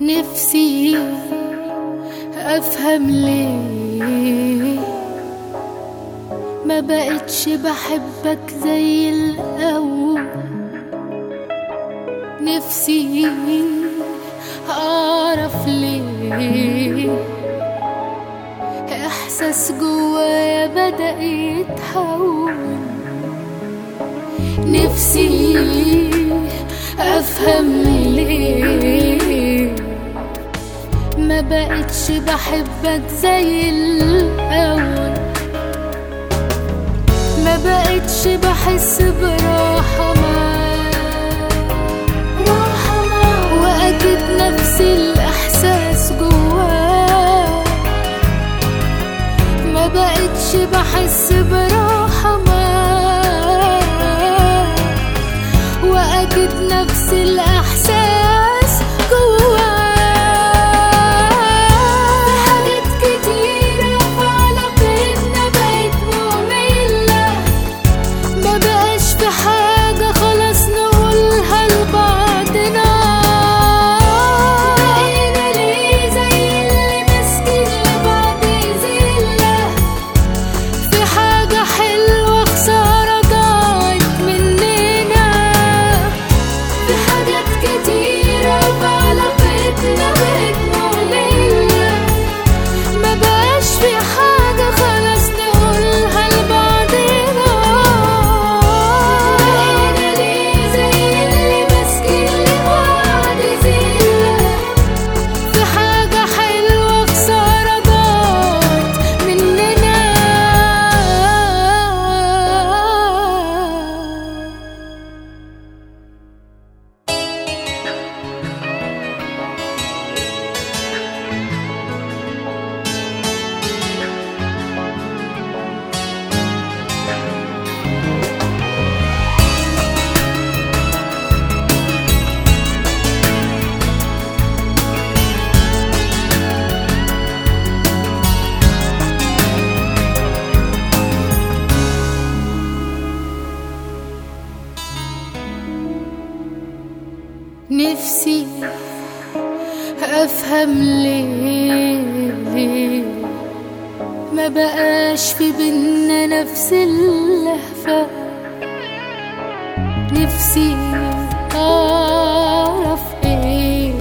نفسي أفهم ليه ما بقتش بحبك زي الأول. نفسي أعرف ليه إحساس جوايا بدأ يتحول نفسي بحبك زي الأول. ما بقتش بحس براحة. نفسي أفهم ليه ما بقاش في بينا نفس اللهفة. نفسي أعرف إيه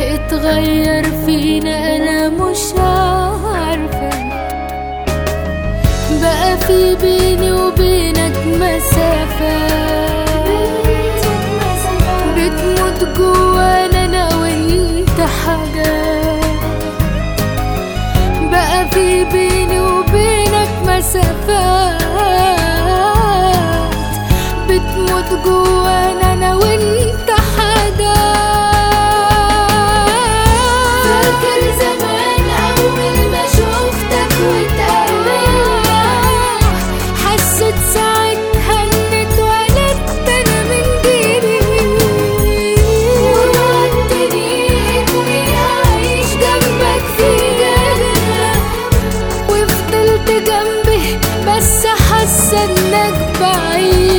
اتغير فينا أنا مش عارفة. بقى في بيني وبينك مسافة. حاجة. بقى في بيني وبينك مسافة. جنبي بس حاسه إنك بعيد.